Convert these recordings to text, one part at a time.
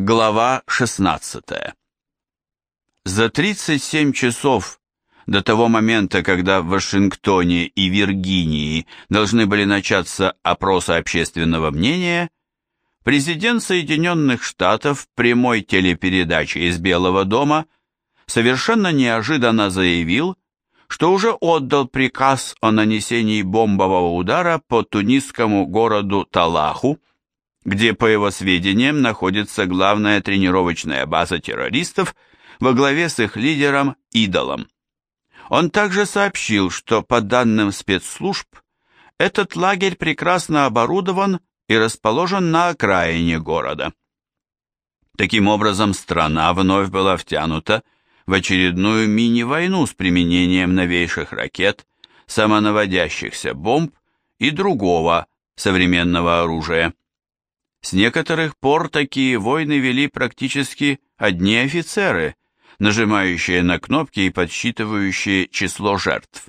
Глава 16. За 37 часов до того момента, когда в Вашингтоне и Виргинии должны были начаться опросы общественного мнения, президент Соединенных Штатов в прямой телепередаче из Белого дома совершенно неожиданно заявил, что уже отдал приказ о нанесении бомбового удара по тунисскому городу Талаху, где, по его сведениям, находится главная тренировочная база террористов во главе с их лидером Идолом. Он также сообщил, что по данным спецслужб, этот лагерь прекрасно оборудован и расположен на окраине города. Таким образом, страна вновь была втянута в очередную мини-войну с применением новейших ракет, самонаводящихся бомб и другого современного оружия. С некоторых пор такие войны вели практически одни офицеры, нажимающие на кнопки и подсчитывающие число жертв.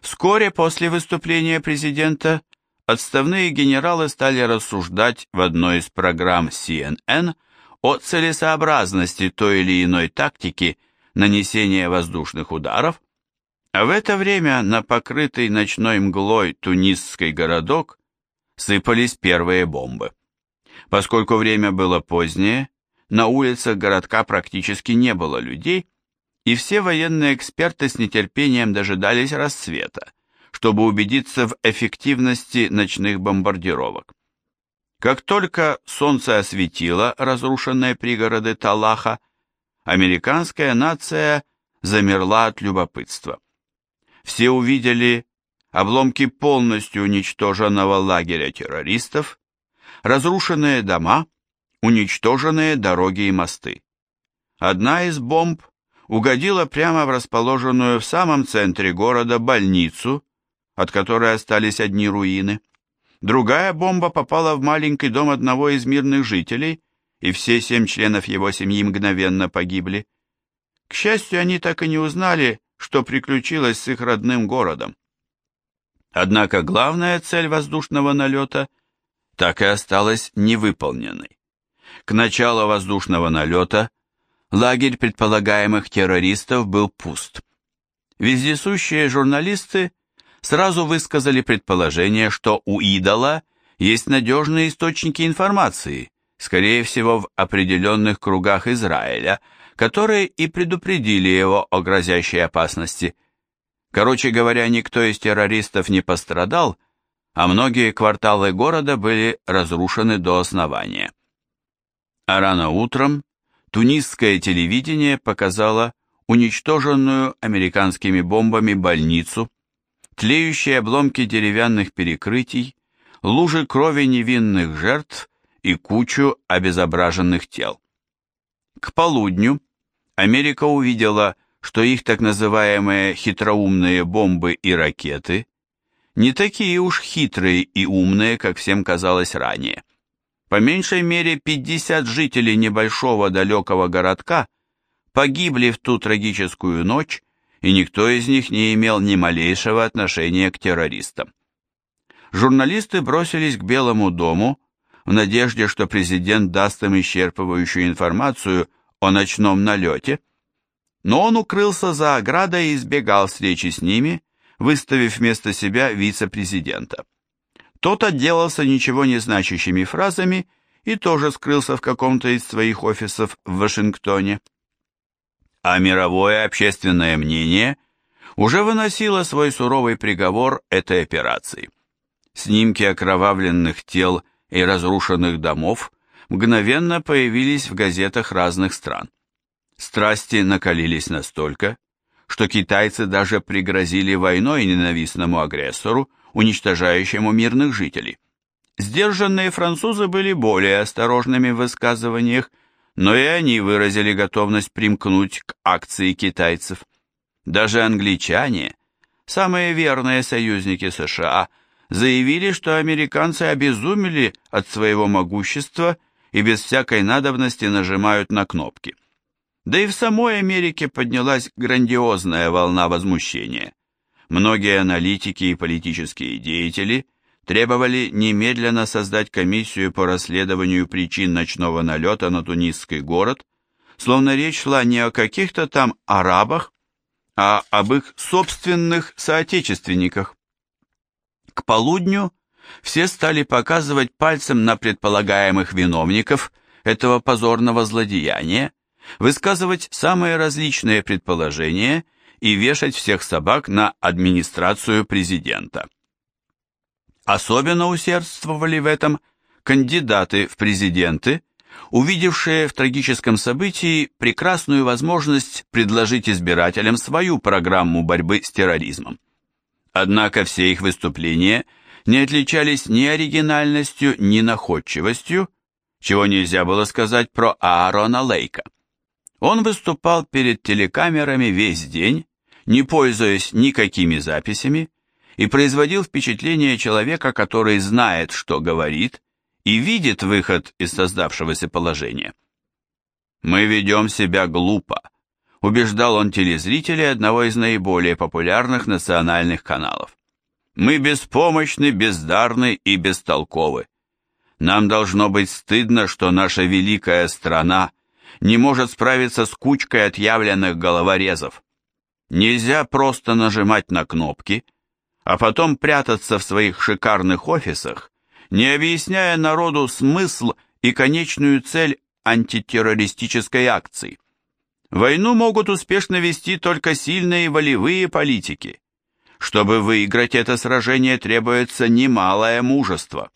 Вскоре после выступления президента отставные генералы стали рассуждать в одной из программ CNN о целесообразности той или иной тактики нанесения воздушных ударов, а в это время на покрытый ночной мглой тунисский городок сыпались первые бомбы. Поскольку время было позднее, на улицах городка практически не было людей, и все военные эксперты с нетерпением дожидались рассвета, чтобы убедиться в эффективности ночных бомбардировок. Как только солнце осветило разрушенные пригороды Талаха, американская нация замерла от любопытства. Все увидели обломки полностью уничтоженного лагеря террористов, разрушенные дома, уничтоженные дороги и мосты. Одна из бомб угодила прямо в расположенную в самом центре города больницу, от которой остались одни руины. Другая бомба попала в маленький дом одного из мирных жителей, и все семь членов его семьи мгновенно погибли. К счастью, они так и не узнали, что приключилось с их родным городом. Однако главная цель воздушного налета – так и осталась невыполненной. К началу воздушного налета лагерь предполагаемых террористов был пуст. Вездесущие журналисты сразу высказали предположение, что у идола есть надежные источники информации, скорее всего в определенных кругах Израиля, которые и предупредили его о грозящей опасности. Короче говоря, никто из террористов не пострадал, а многие кварталы города были разрушены до основания. А рано утром тунисское телевидение показало уничтоженную американскими бомбами больницу, тлеющие обломки деревянных перекрытий, лужи крови невинных жертв и кучу обезображенных тел. К полудню Америка увидела, что их так называемые хитроумные бомбы и ракеты не такие уж хитрые и умные, как всем казалось ранее. По меньшей мере 50 жителей небольшого далекого городка погибли в ту трагическую ночь, и никто из них не имел ни малейшего отношения к террористам. Журналисты бросились к Белому дому в надежде, что президент даст им исчерпывающую информацию о ночном налете, но он укрылся за оградой и избегал встречи с ними, выставив вместо себя вице-президента. Тот отделался ничего не значащими фразами и тоже скрылся в каком-то из своих офисов в Вашингтоне. А мировое общественное мнение уже выносило свой суровый приговор этой операции. Снимки окровавленных тел и разрушенных домов мгновенно появились в газетах разных стран. Страсти накалились настолько, что китайцы даже пригрозили войной ненавистному агрессору, уничтожающему мирных жителей. Сдержанные французы были более осторожными в высказываниях, но и они выразили готовность примкнуть к акции китайцев. Даже англичане, самые верные союзники США, заявили, что американцы обезумели от своего могущества и без всякой надобности нажимают на кнопки. Да и в самой Америке поднялась грандиозная волна возмущения. Многие аналитики и политические деятели требовали немедленно создать комиссию по расследованию причин ночного налета на тунисский город, словно речь шла не о каких-то там арабах, а об их собственных соотечественниках. К полудню все стали показывать пальцем на предполагаемых виновников этого позорного злодеяния, высказывать самые различные предположения и вешать всех собак на администрацию президента. Особенно усердствовали в этом кандидаты в президенты, увидевшие в трагическом событии прекрасную возможность предложить избирателям свою программу борьбы с терроризмом. Однако все их выступления не отличались ни оригинальностью, ни находчивостью, чего нельзя было сказать про Аарона Лейка. Он выступал перед телекамерами весь день, не пользуясь никакими записями, и производил впечатление человека, который знает, что говорит, и видит выход из создавшегося положения. «Мы ведем себя глупо», убеждал он телезрителей одного из наиболее популярных национальных каналов. «Мы беспомощны, бездарны и бестолковы. Нам должно быть стыдно, что наша великая страна не может справиться с кучкой отъявленных головорезов. Нельзя просто нажимать на кнопки, а потом прятаться в своих шикарных офисах, не объясняя народу смысл и конечную цель антитеррористической акции. Войну могут успешно вести только сильные волевые политики. Чтобы выиграть это сражение, требуется немалое мужество.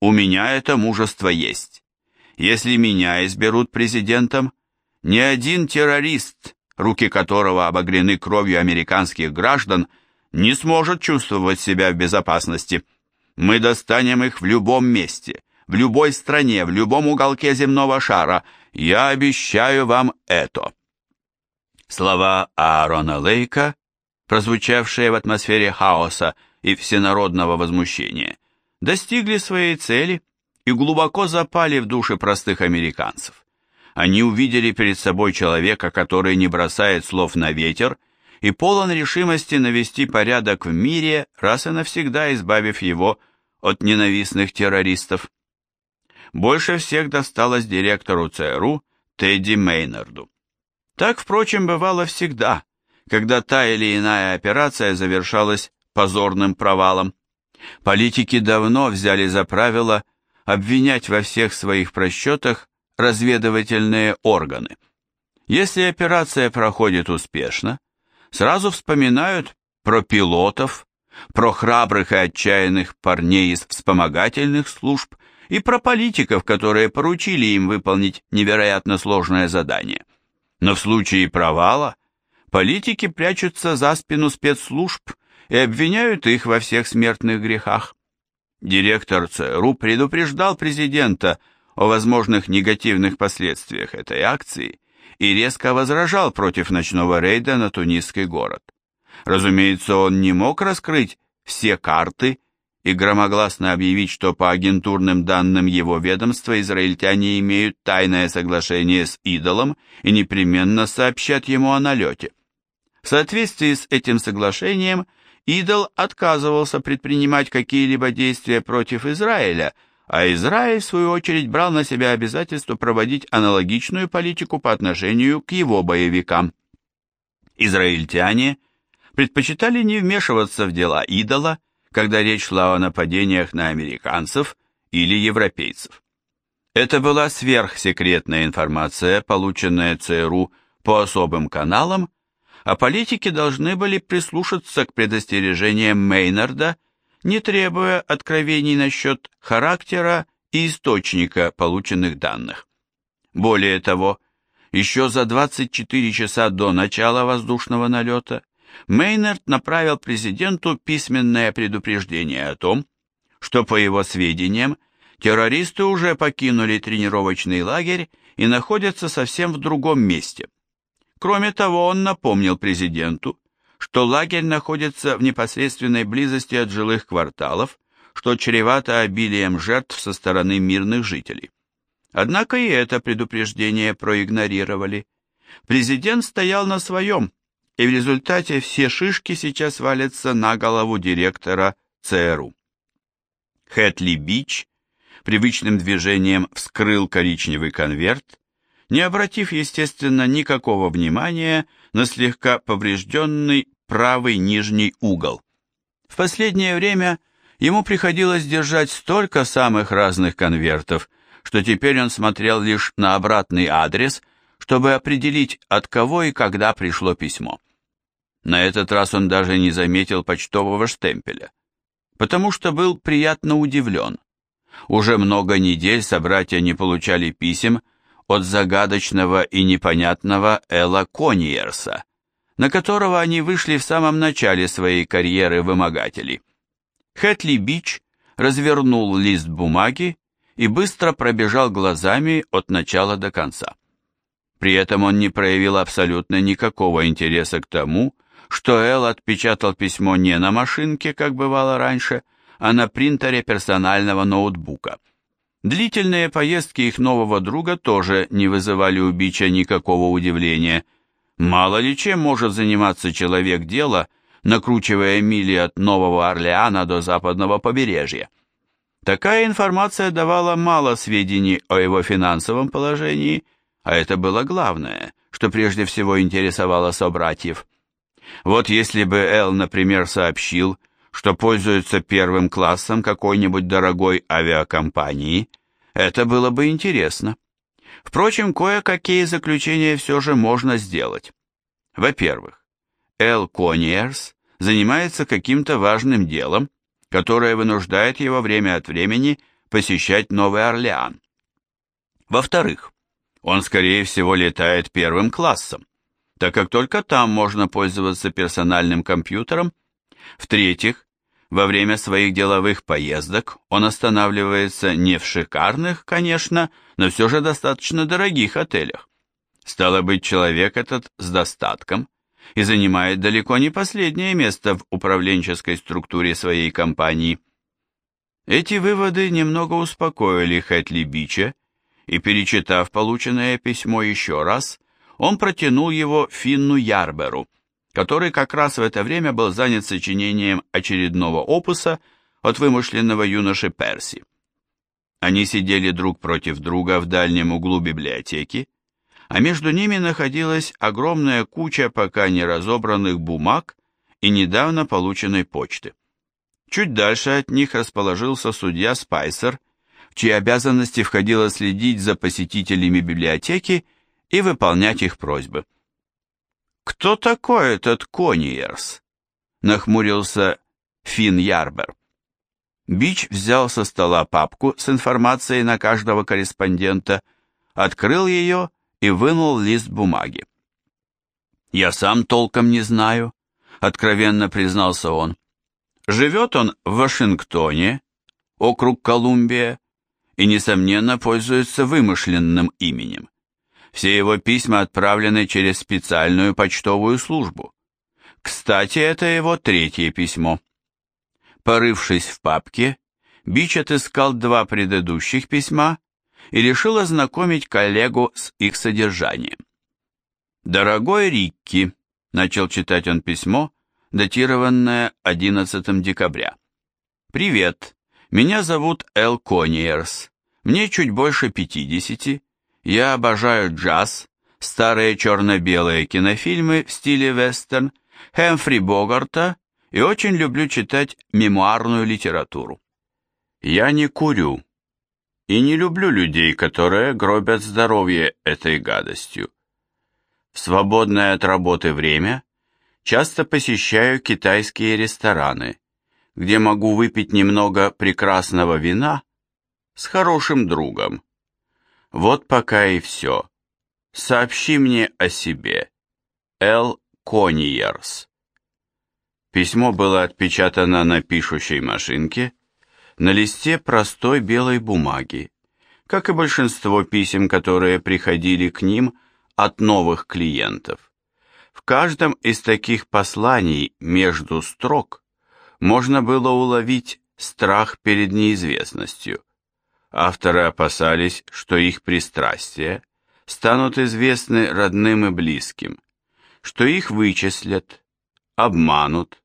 У меня это мужество есть. Если меня изберут президентом, ни один террорист, руки которого обогрены кровью американских граждан, не сможет чувствовать себя в безопасности. Мы достанем их в любом месте, в любой стране, в любом уголке земного шара. Я обещаю вам это. Слова Аарона Лейка, прозвучавшие в атмосфере хаоса и всенародного возмущения, достигли своей цели и глубоко запали в души простых американцев. Они увидели перед собой человека, который не бросает слов на ветер и полон решимости навести порядок в мире, раз и навсегда избавив его от ненавистных террористов. Больше всех досталось директору ЦРУ Тедди Мейнарду. Так, впрочем, бывало всегда, когда та или иная операция завершалась позорным провалом. Политики давно взяли за правило обвинять во всех своих просчетах разведывательные органы. Если операция проходит успешно, сразу вспоминают про пилотов, про храбрых и отчаянных парней из вспомогательных служб и про политиков, которые поручили им выполнить невероятно сложное задание. Но в случае провала политики прячутся за спину спецслужб и обвиняют их во всех смертных грехах. Директор ЦРУ предупреждал президента о возможных негативных последствиях этой акции и резко возражал против ночного рейда на тунисский город. Разумеется, он не мог раскрыть все карты и громогласно объявить, что по агентурным данным его ведомства израильтяне имеют тайное соглашение с идолом и непременно сообщат ему о налете. В соответствии с этим соглашением, идол отказывался предпринимать какие-либо действия против Израиля, а Израиль, в свою очередь, брал на себя обязательство проводить аналогичную политику по отношению к его боевикам. Израильтяне предпочитали не вмешиваться в дела идола, когда речь шла о нападениях на американцев или европейцев. Это была сверхсекретная информация, полученная ЦРУ по особым каналам, а политики должны были прислушаться к предостережениям Мейнарда, не требуя откровений насчет характера и источника полученных данных. Более того, еще за 24 часа до начала воздушного налета Мейнард направил президенту письменное предупреждение о том, что, по его сведениям, террористы уже покинули тренировочный лагерь и находятся совсем в другом месте. Кроме того, он напомнил президенту, что лагерь находится в непосредственной близости от жилых кварталов, что чревато обилием жертв со стороны мирных жителей. Однако и это предупреждение проигнорировали. Президент стоял на своем, и в результате все шишки сейчас валятся на голову директора ЦРУ. Хэтли Бич привычным движением вскрыл коричневый конверт, не обратив, естественно, никакого внимания на слегка поврежденный правый нижний угол. В последнее время ему приходилось держать столько самых разных конвертов, что теперь он смотрел лишь на обратный адрес, чтобы определить, от кого и когда пришло письмо. На этот раз он даже не заметил почтового штемпеля, потому что был приятно удивлен. Уже много недель собратья не получали писем от загадочного и непонятного Элла Кониерса, на которого они вышли в самом начале своей карьеры вымогателей. Хэтли Бич развернул лист бумаги и быстро пробежал глазами от начала до конца. При этом он не проявил абсолютно никакого интереса к тому, что Эл отпечатал письмо не на машинке, как бывало раньше, а на принтере персонального ноутбука. Длительные поездки их нового друга тоже не вызывали у Бича никакого удивления. Мало ли чем может заниматься человек дела, накручивая мили от Нового Орлеана до западного побережья. Такая информация давала мало сведений о его финансовом положении, а это было главное, что прежде всего интересовало собратьев. Вот если бы Эл, например, сообщил, что пользуется первым классом какой-нибудь дорогой авиакомпании, это было бы интересно. Впрочем, кое-какие заключения все же можно сделать. Во-первых, Эл Кониерс занимается каким-то важным делом, которое вынуждает его время от времени посещать Новый Орлеан. Во-вторых, он, скорее всего, летает первым классом, так как только там можно пользоваться персональным компьютером в-третьих, во время своих деловых поездок он останавливается не в шикарных, конечно, но все же достаточно дорогих отелях. Стало быть, человек этот с достатком и занимает далеко не последнее место в управленческой структуре своей компании. Эти выводы немного успокоили Хэтли Бича, и, перечитав полученное письмо еще раз, он протянул его Финну Ярберу – который как раз в это время был занят сочинением очередного опуса от вымышленного юноши Перси. Они сидели друг против друга в дальнем углу библиотеки, а между ними находилась огромная куча пока не разобранных бумаг и недавно полученной почты. Чуть дальше от них расположился судья Спайсер, в чьи обязанности входило следить за посетителями библиотеки и выполнять их просьбы. «Кто такой этот Кониерс?» — нахмурился Финн Ярбер. Бич взял со стола папку с информацией на каждого корреспондента, открыл ее и вынул лист бумаги. «Я сам толком не знаю», — откровенно признался он. «Живет он в Вашингтоне, округ Колумбия, и, несомненно, пользуется вымышленным именем. Все его письма отправлены через специальную почтовую службу. Кстати, это его третье письмо. Порывшись в папке, Бич отыскал два предыдущих письма и решил ознакомить коллегу с их содержанием. «Дорогой Рикки», — начал читать он письмо, датированное 11 декабря. «Привет, меня зовут Эл Кониерс, мне чуть больше пятидесяти, я обожаю джаз, старые черно-белые кинофильмы в стиле вестерн, Хэмфри Богарта и очень люблю читать мемуарную литературу. Я не курю и не люблю людей, которые гробят здоровье этой гадостью. В свободное от работы время часто посещаю китайские рестораны, где могу выпить немного прекрасного вина с хорошим другом. Вот пока и все. Сообщи мне о себе. Л. Кониерс. Письмо было отпечатано на пишущей машинке на листе простой белой бумаги, как и большинство писем, которые приходили к ним от новых клиентов. В каждом из таких посланий между строк можно было уловить страх перед неизвестностью – Авторы опасались, что их пристрастия станут известны родным и близким, что их вычислят, обманут,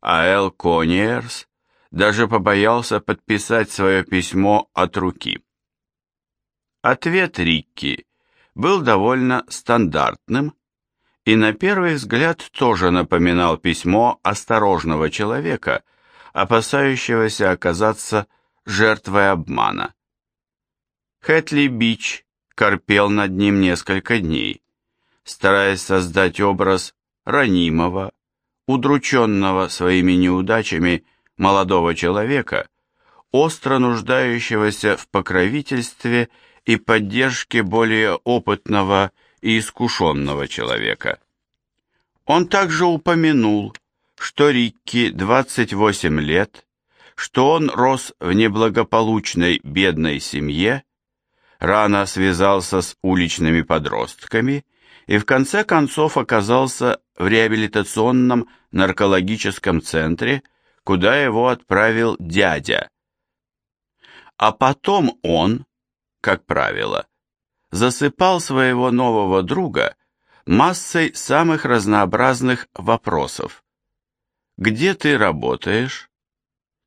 а Эл Кониерс даже побоялся подписать свое письмо от руки. Ответ Рикки был довольно стандартным и на первый взгляд тоже напоминал письмо осторожного человека, опасающегося оказаться жертвой обмана. Хэтли Бич корпел над ним несколько дней, стараясь создать образ ранимого, удрученного своими неудачами молодого человека, остро нуждающегося в покровительстве и поддержке более опытного и искушенного человека. Он также упомянул, что Рикки 28 лет, что он рос в неблагополучной бедной семье, рано связался с уличными подростками и в конце концов оказался в реабилитационном наркологическом центре, куда его отправил дядя. А потом он, как правило, засыпал своего нового друга массой самых разнообразных вопросов. Где ты работаешь?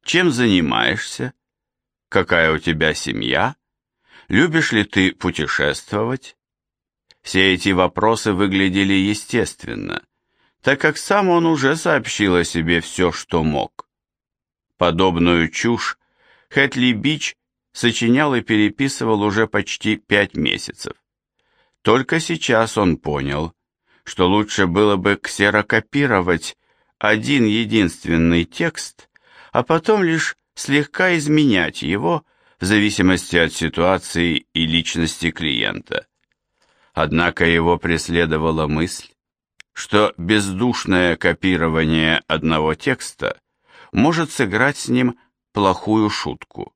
Чем занимаешься? Какая у тебя семья? Любишь ли ты путешествовать? Все эти вопросы выглядели естественно, так как сам он уже сообщил о себе все, что мог. Подобную чушь Хэтли Бич сочинял и переписывал уже почти пять месяцев. Только сейчас он понял, что лучше было бы ксерокопировать один единственный текст, а потом лишь слегка изменять его в зависимости от ситуации и личности клиента. Однако его преследовала мысль, что бездушное копирование одного текста может сыграть с ним плохую шутку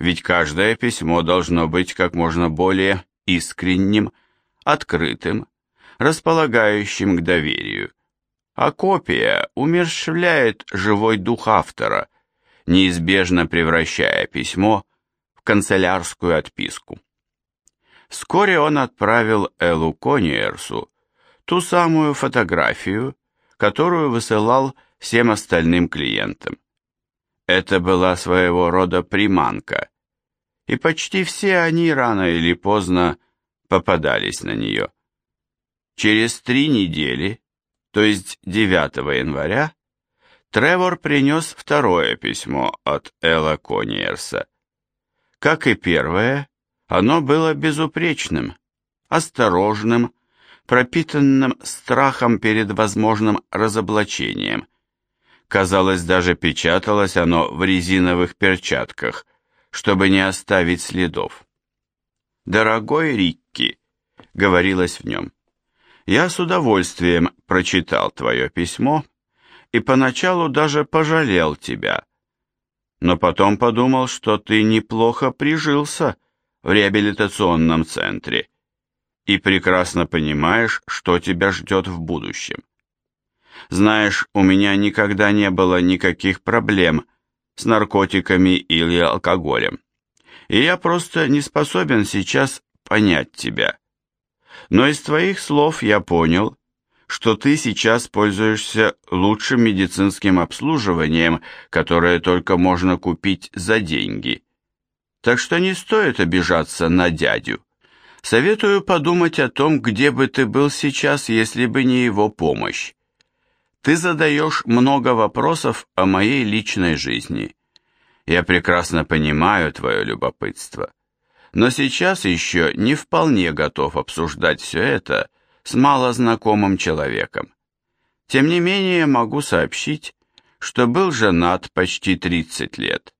ведь каждое письмо должно быть как можно более искренним, открытым, располагающим к доверию, а копия умерщвляет живой дух автора, неизбежно превращая письмо в канцелярскую отписку. Вскоре он отправил Элу Кониерсу ту самую фотографию, которую высылал всем остальным клиентам. Это была своего рода приманка, и почти все они рано или поздно попадались на нее. Через три недели, то есть 9 января, Тревор принес второе письмо от Элла Кониерса. Как и первое, оно было безупречным, осторожным, пропитанным страхом перед возможным разоблачением. Казалось, даже печаталось оно в резиновых перчатках, чтобы не оставить следов. «Дорогой Рикки», — говорилось в нем, — «я с удовольствием прочитал твое письмо и поначалу даже пожалел тебя, но потом подумал, что ты неплохо прижился в реабилитационном центре и прекрасно понимаешь, что тебя ждет в будущем. Знаешь, у меня никогда не было никаких проблем с наркотиками или алкоголем. И я просто не способен сейчас понять тебя. Но из твоих слов я понял, что ты сейчас пользуешься лучшим медицинским обслуживанием, которое только можно купить за деньги. Так что не стоит обижаться на дядю. Советую подумать о том, где бы ты был сейчас, если бы не его помощь. Ты задаешь много вопросов о моей личной жизни. Я прекрасно понимаю твое любопытство, но сейчас еще не вполне готов обсуждать все это с малознакомым человеком. Тем не менее могу сообщить, что был женат почти 30 лет,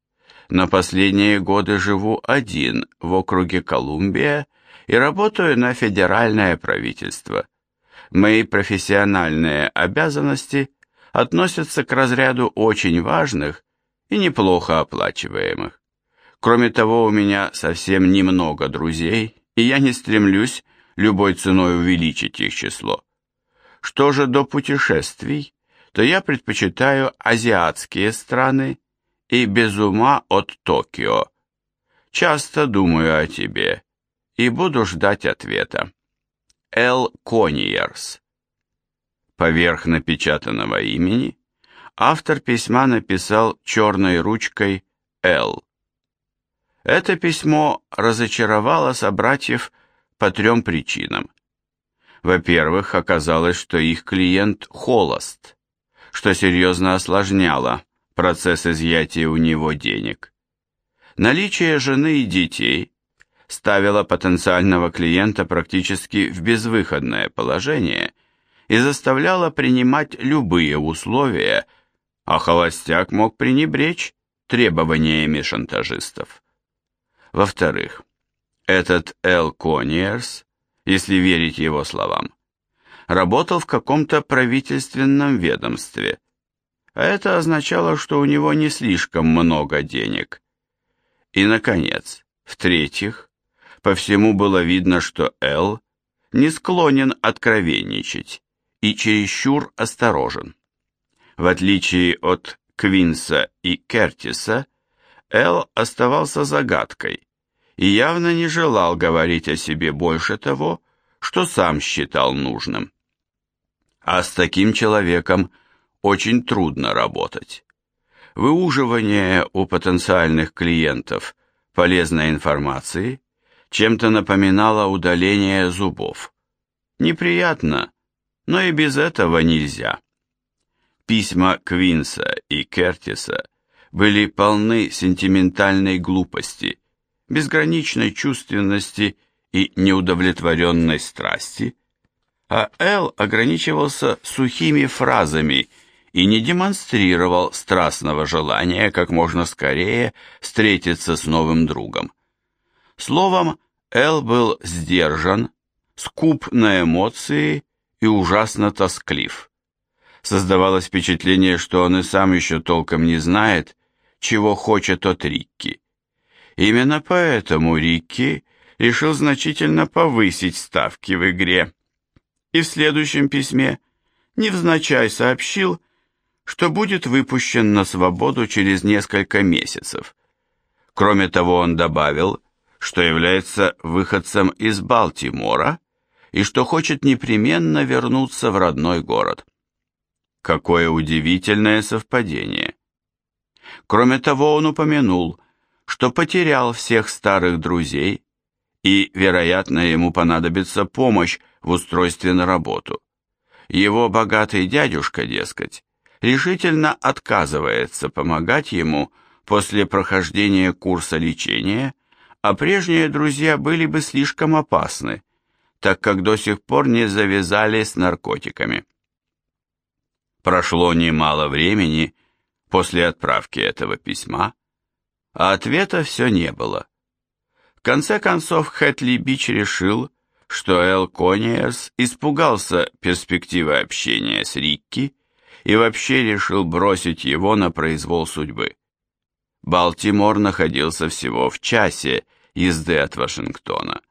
но последние годы живу один в округе Колумбия и работаю на федеральное правительство – Мои профессиональные обязанности относятся к разряду очень важных и неплохо оплачиваемых. Кроме того, у меня совсем немного друзей, и я не стремлюсь любой ценой увеличить их число. Что же до путешествий, то я предпочитаю азиатские страны и без ума от Токио. Часто думаю о тебе и буду ждать ответа. Л. Кониерс. Поверх напечатанного имени автор письма написал черной ручкой «Л». Это письмо разочаровало собратьев по трем причинам. Во-первых, оказалось, что их клиент холост, что серьезно осложняло процесс изъятия у него денег. Наличие жены и детей ставило потенциального клиента практически в безвыходное положение и заставляло принимать любые условия, а холостяк мог пренебречь требованиями шантажистов. Во-вторых, этот Эл Кониерс, если верить его словам, работал в каком-то правительственном ведомстве, а это означало, что у него не слишком много денег. И, наконец, в-третьих, по всему было видно, что Эл не склонен откровенничать и чересчур осторожен. В отличие от Квинса и Кертиса, Эл оставался загадкой и явно не желал говорить о себе больше того, что сам считал нужным. А с таким человеком очень трудно работать. Выуживание у потенциальных клиентов полезной информации чем-то напоминало удаление зубов. Неприятно, но и без этого нельзя. Письма Квинса и Кертиса были полны сентиментальной глупости, безграничной чувственности и неудовлетворенной страсти, а Эл ограничивался сухими фразами и не демонстрировал страстного желания как можно скорее встретиться с новым другом. Словом, Эл был сдержан, скуп на эмоции и ужасно тосклив. Создавалось впечатление, что он и сам еще толком не знает, чего хочет от Рикки. Именно поэтому Рикки решил значительно повысить ставки в игре. И в следующем письме невзначай сообщил, что будет выпущен на свободу через несколько месяцев. Кроме того, он добавил, что является выходцем из Балтимора и что хочет непременно вернуться в родной город. Какое удивительное совпадение. Кроме того, он упомянул, что потерял всех старых друзей, и, вероятно, ему понадобится помощь в устройстве на работу. Его богатый дядюшка, дескать, решительно отказывается помогать ему после прохождения курса лечения а прежние друзья были бы слишком опасны, так как до сих пор не завязали с наркотиками. Прошло немало времени после отправки этого письма, а ответа все не было. В конце концов Хэтли Бич решил, что Эл Кониерс испугался перспективы общения с Рикки и вообще решил бросить его на произвол судьбы. Балтимор находился всего в часе езды от Вашингтона,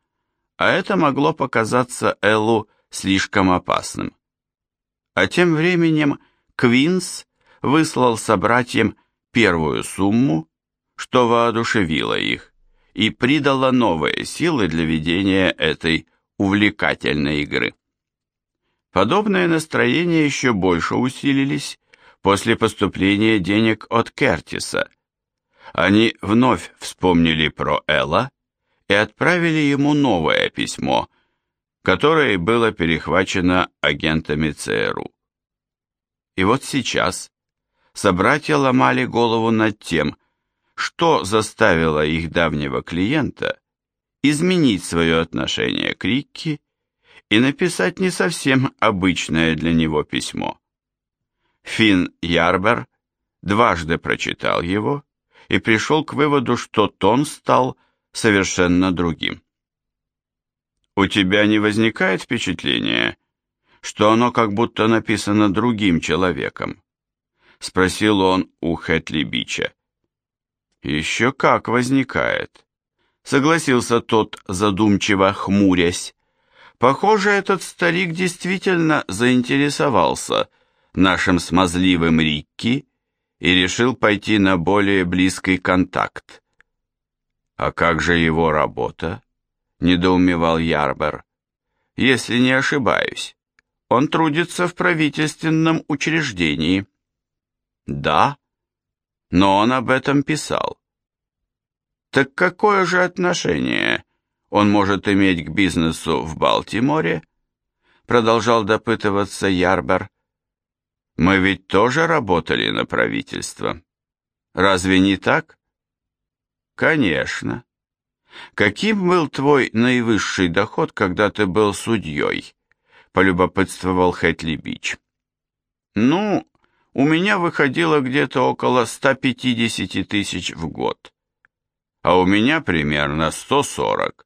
а это могло показаться Эллу слишком опасным. А тем временем Квинс выслал собратьям первую сумму, что воодушевило их и придало новые силы для ведения этой увлекательной игры. Подобные настроения еще больше усилились после поступления денег от Кертиса, они вновь вспомнили про Элла и отправили ему новое письмо, которое было перехвачено агентами ЦРУ. И вот сейчас собратья ломали голову над тем, что заставило их давнего клиента изменить свое отношение к Рикки и написать не совсем обычное для него письмо. Финн Ярбер дважды прочитал его и пришел к выводу, что тон стал совершенно другим. «У тебя не возникает впечатления, что оно как будто написано другим человеком?» — спросил он у Хэтли Бича. «Еще как возникает», — согласился тот, задумчиво хмурясь. «Похоже, этот старик действительно заинтересовался нашим смазливым Рикки и решил пойти на более близкий контакт. «А как же его работа?» – недоумевал Ярбер. «Если не ошибаюсь, он трудится в правительственном учреждении». Да, но он об этом писал. Так какое же отношение он может иметь к бизнесу в Балтиморе? Продолжал допытываться Ярбер. Мы ведь тоже работали на правительство. Разве не так? Конечно. Каким был твой наивысший доход, когда ты был судьей? Полюбопытствовал Хэтли Бич. Ну, у меня выходило где-то около 150 тысяч в год. А у меня примерно 140.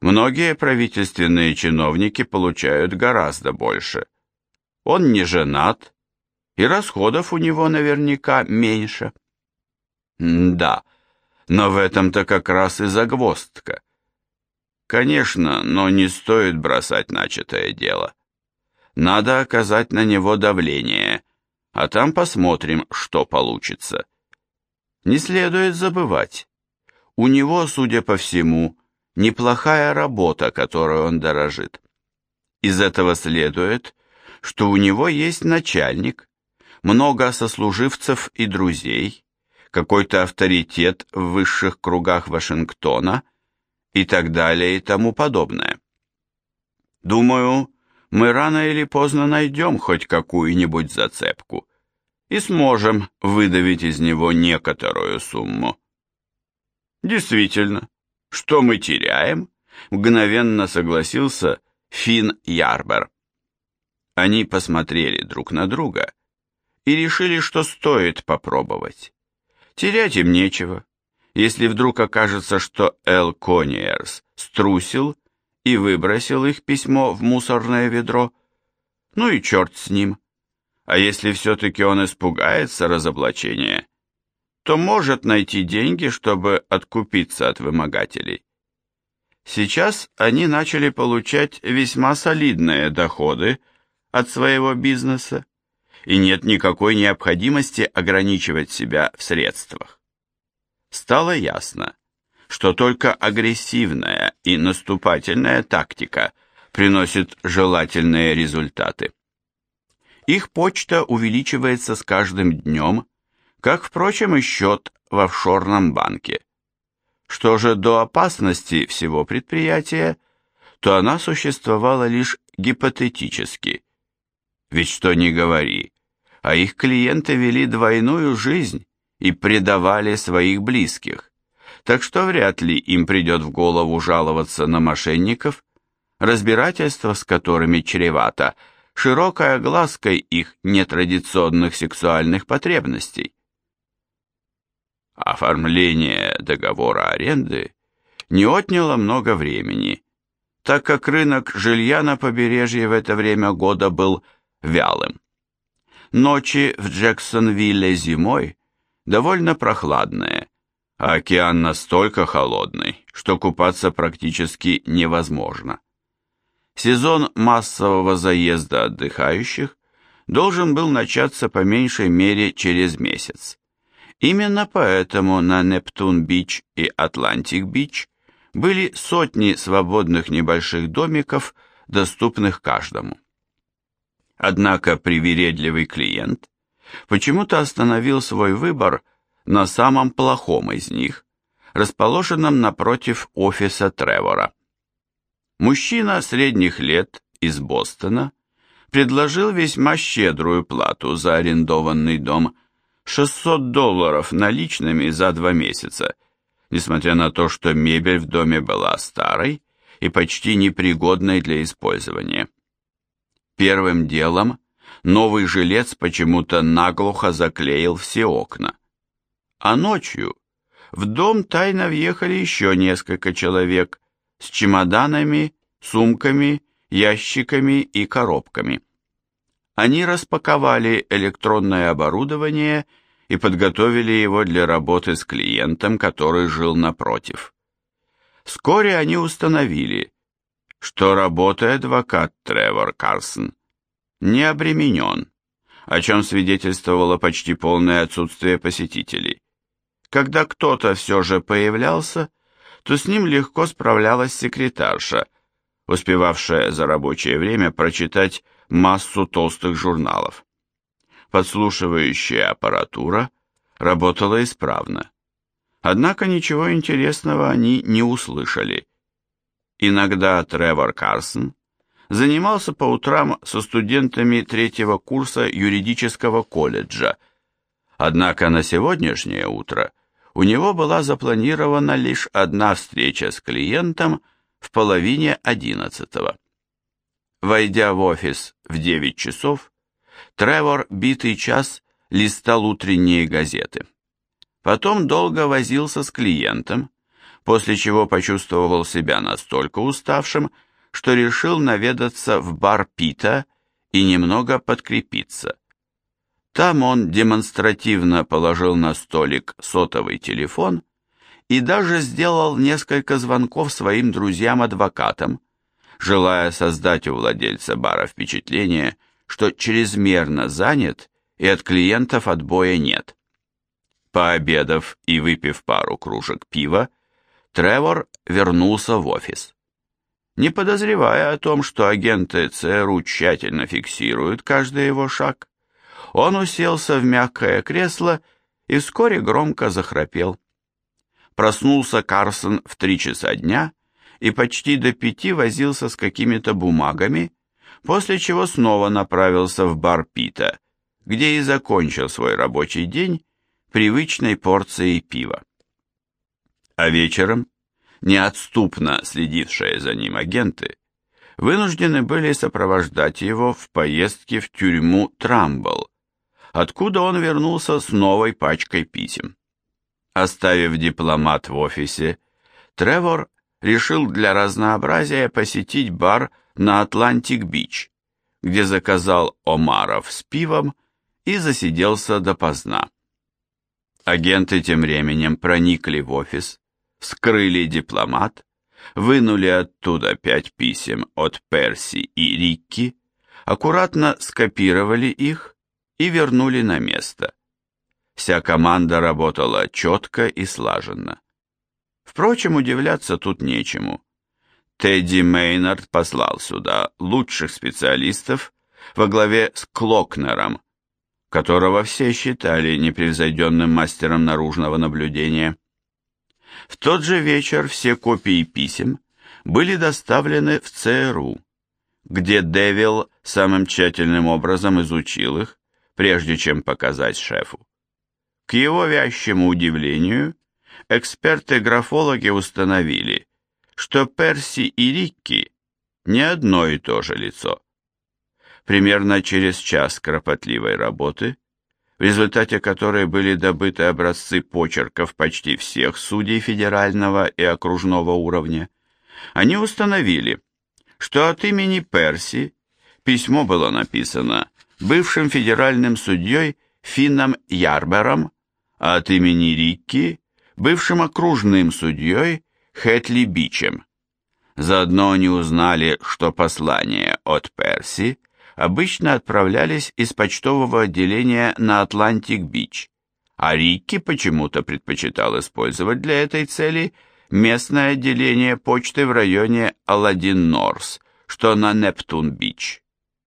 Многие правительственные чиновники получают гораздо больше. Он не женат, и расходов у него наверняка меньше. да, но в этом-то как раз и загвоздка. Конечно, но не стоит бросать начатое дело. Надо оказать на него давление, а там посмотрим, что получится. Не следует забывать. У него, судя по всему, неплохая работа, которой он дорожит. Из этого следует, что у него есть начальник, много сослуживцев и друзей, какой-то авторитет в высших кругах Вашингтона и так далее и тому подобное. Думаю, мы рано или поздно найдем хоть какую-нибудь зацепку и сможем выдавить из него некоторую сумму. Действительно, что мы теряем? Мгновенно согласился Финн Ярбер. Они посмотрели друг на друга и решили, что стоит попробовать. Терять им нечего. Если вдруг окажется, что Эл Кониерс струсил и выбросил их письмо в мусорное ведро, ну и черт с ним. А если все-таки он испугается разоблачения, то может найти деньги, чтобы откупиться от вымогателей. Сейчас они начали получать весьма солидные доходы от своего бизнеса, и нет никакой необходимости ограничивать себя в средствах. Стало ясно, что только агрессивная и наступательная тактика приносит желательные результаты. Их почта увеличивается с каждым днем, как, впрочем, и счет в офшорном банке. Что же до опасности всего предприятия, то она существовала лишь гипотетически. Ведь что ни говори, а их клиенты вели двойную жизнь и предавали своих близких, так что вряд ли им придет в голову жаловаться на мошенников, разбирательство с которыми чревато широкой оглаской их нетрадиционных сексуальных потребностей. Оформление договора аренды не отняло много времени, так как рынок жилья на побережье в это время года был вялым. Ночи в Джексонвилле зимой довольно прохладные, а океан настолько холодный, что купаться практически невозможно. Сезон массового заезда отдыхающих должен был начаться по меньшей мере через месяц. Именно поэтому на Нептун-Бич и Атлантик-Бич были сотни свободных небольших домиков, доступных каждому. Однако привередливый клиент почему-то остановил свой выбор на самом плохом из них, расположенном напротив офиса Тревора. Мужчина средних лет из Бостона предложил весьма щедрую плату за арендованный дом – 600 долларов наличными за два месяца, несмотря на то, что мебель в доме была старой и почти непригодной для использования. Первым делом новый жилец почему-то наглухо заклеил все окна. А ночью в дом тайно въехали еще несколько человек с чемоданами, сумками, ящиками и коробками. Они распаковали электронное оборудование и подготовили его для работы с клиентом, который жил напротив. Вскоре они установили, что работает адвокат Тревор Карсон не обременен, о чем свидетельствовало почти полное отсутствие посетителей. Когда кто-то все же появлялся, то с ним легко справлялась секретарша, успевавшая за рабочее время прочитать массу толстых журналов. Подслушивающая аппаратура работала исправно. Однако ничего интересного они не услышали. Иногда Тревор Карсон занимался по утрам со студентами третьего курса юридического колледжа. Однако на сегодняшнее утро у него была запланирована лишь одна встреча с клиентом в половине одиннадцатого. Войдя в офис в девять часов, Тревор битый час листал утренние газеты. Потом долго возился с клиентом, после чего почувствовал себя настолько уставшим, что решил наведаться в бар Пита и немного подкрепиться. Там он демонстративно положил на столик сотовый телефон и даже сделал несколько звонков своим друзьям-адвокатам, желая создать у владельца бара впечатление, что чрезмерно занят и от клиентов отбоя нет. Пообедав и выпив пару кружек пива, Тревор вернулся в офис. Не подозревая о том, что агенты ЦРУ тщательно фиксируют каждый его шаг, он уселся в мягкое кресло и вскоре громко захрапел. Проснулся Карсон в три часа дня и почти до пяти возился с какими-то бумагами, после чего снова направился в бар Пита, где и закончил свой рабочий день привычной порцией пива. А вечером, неотступно следившие за ним агенты, вынуждены были сопровождать его в поездке в тюрьму Трамбл, откуда он вернулся с новой пачкой писем. Оставив дипломат в офисе, Тревор решил для разнообразия посетить бар на Атлантик-Бич, где заказал омаров с пивом и засиделся допоздна. Агенты тем временем проникли в офис, вскрыли дипломат, вынули оттуда пять писем от Перси и Рикки, аккуратно скопировали их и вернули на место. Вся команда работала четко и слаженно. Впрочем, удивляться тут нечему. Тедди Мейнард послал сюда лучших специалистов во главе с Клокнером, которого все считали непревзойденным мастером наружного наблюдения. В тот же вечер все копии писем были доставлены в ЦРУ, где Дэвил самым тщательным образом изучил их, прежде чем показать шефу. К его вящему удивлению, эксперты-графологи установили, что Перси и Рикки не одно и то же лицо. Примерно через час кропотливой работы, в результате которой были добыты образцы почерков почти всех судей федерального и окружного уровня, они установили, что от имени Перси письмо было написано бывшим федеральным судьей Финном Ярбером, а от имени Рикки – бывшим окружным судьей Хэтли Бичем. Заодно они узнали, что послания от Перси обычно отправлялись из почтового отделения на Атлантик-Бич, а Рикки почему-то предпочитал использовать для этой цели местное отделение почты в районе Аладдин-Норс, что на Нептун-Бич.